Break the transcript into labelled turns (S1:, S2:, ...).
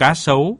S1: cá sấu.